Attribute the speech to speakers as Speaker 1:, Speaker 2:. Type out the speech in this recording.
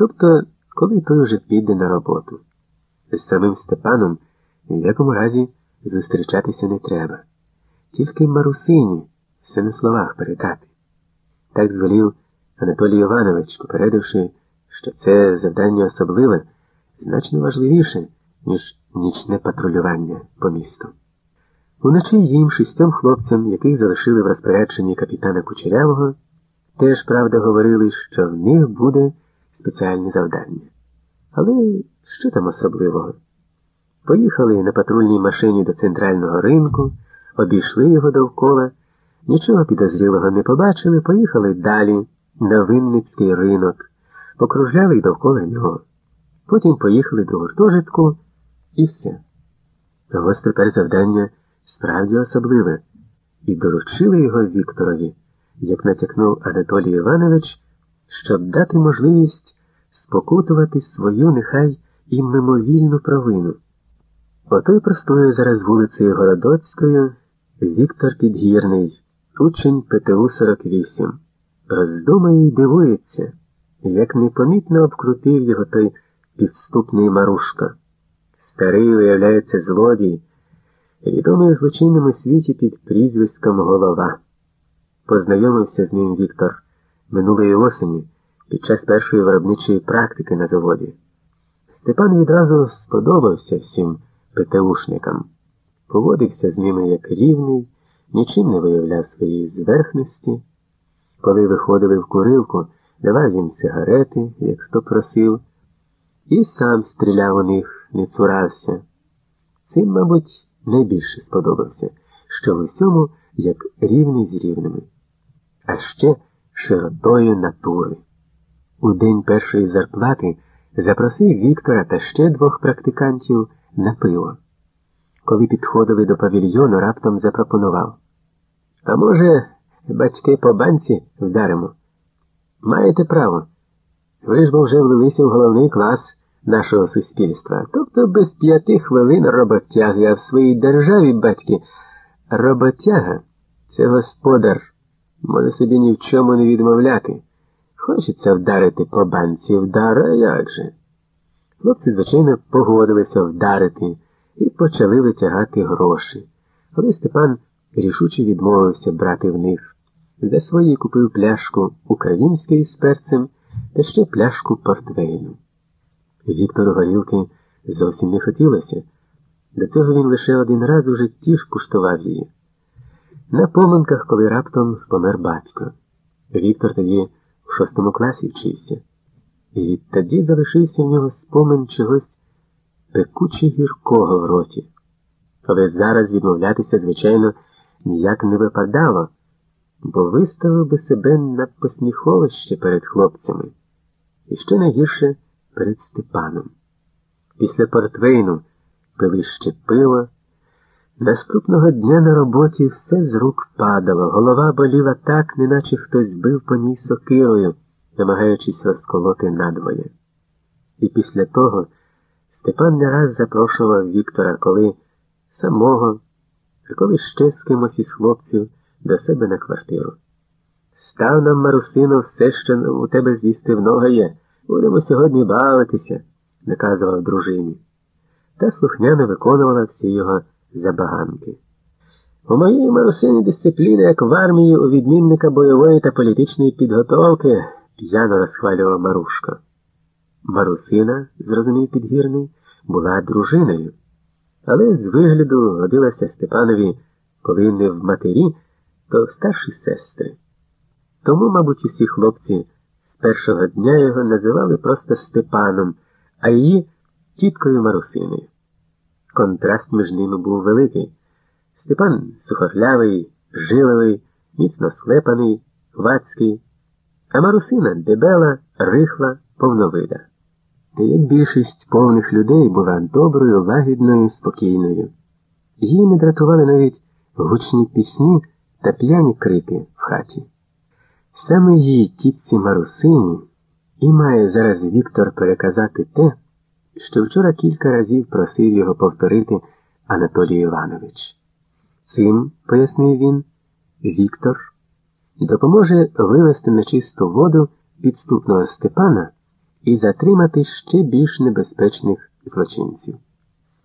Speaker 1: Тобто, коли той уже піде на роботу. З самим Степаном в якому разі зустрічатися не треба. Тільки Марусині все на словах передати. Так звелів Анатолій Іванович, попередивши, що це завдання особливе, значно важливіше, ніж нічне патрулювання по місту. Уночі їм шістьом хлопцям, яких залишили в розпорядженні капітана Кучерявого, теж правда говорили, що в них буде спеціальне завдання. Але що там особливого? Поїхали на патрульній машині до центрального ринку, обійшли його довкола, нічого підозрілого не побачили, поїхали далі на Винницький ринок, покружляли довкола нього. Потім поїхали до гуртожитку і все. Ось тепер завдання справді особливе, і доручили його Вікторові, як натякнув Анатолій Іванович, щоб дати можливість спокутувати свою нехай і мимовільну провину. Ото й простує зараз вулицею Городоцькою Віктор Підгірний, учень ПТУ 48. Роздумає й дивується, як непомітно обкрутив його той підступний Марушка. Старий, виявляється, злодій, відомий у злочинному світі під прізвиськом Голова. Познайомився з ним Віктор минулої осені під час першої виробничої практики на заводі. Степан відразу сподобався всім ПТУшникам, поводився з ними як рівний, нічим не виявляв своєї зверхності. Коли виходили в курилку, давав їм сигарети, як хто просив, і сам стріляв у них, не цурався. Цим, мабуть, найбільше сподобався, що в усьому як рівний з рівними, а ще широтою натури. У день першої зарплати запросив Віктора та ще двох практикантів на пиво. Коли підходили до павільйону, раптом запропонував. А може, батьки по банці вдаримо? Маєте право. Ви ж бо вже влилися в головний клас нашого суспільства. Тобто без п'яти хвилин роботяги, а в своїй державі, батьки, роботяга це господар, може собі ні в чому не відмовляти. Хочеться вдарити по банці вдара, як же? Хлопці, звичайно, погодилися вдарити і почали витягати гроші. Але Степан рішуче відмовився брати в них. За свої купив пляшку української з перцем та ще пляшку портвейну. Віктору горілки зовсім не хотілося. До цього він лише один раз у житті ж куштував її. На поминках, коли раптом помер батько. Віктор тоді в шостому класі вчився. І відтоді залишився в нього спомин чогось пекуче гіркого в роті. Але зараз відмовлятися, звичайно, ніяк не випадало, бо виставив би себе на посміховище перед хлопцями, і ще найгірше перед Степаном. Після портвейну пили ще пиво. Наступного дня на роботі все з рук падало, голова боліла так, неначе хтось бив по ній сокирою намагаючись розколоти надвоє. І після того Степан не раз запрошував Віктора, коли самого, а коли ще з кимось із хлопців до себе на квартиру. Став нам, Марусино, все, що у тебе з'їсти в нога є. Будемо сьогодні бавитися, наказував дружині. Та слухняно виконувала всі його забаганки. У моїй Марусині дисципліна, як в армії у відмінника бойової та політичної підготовки п'яно розхвалював Марушка. Марусина, зрозумів підгірний, була дружиною, але з вигляду годилася Степанові, коли не в матері, то в старші сестри. Тому, мабуть, усі хлопці з першого дня його називали просто Степаном, а її тіткою Марусиною. Контраст між ними був великий. Степан сухоглявий, жиловий, міцно склепаний, вацький. А Марусина дебела, рихла, повновида. Як більшість повних людей була доброю, лагідною, спокійною. Її не дратували навіть гучні пісні та п'яні крики в хаті. Саме її тітці Марусині і має зараз Віктор переказати те, що вчора кілька разів просив його повторити Анатолій Іванович. Цим, пояснив він, Віктор допоможе вивести на чисту воду підступного Степана і затримати ще більш небезпечних злочинців.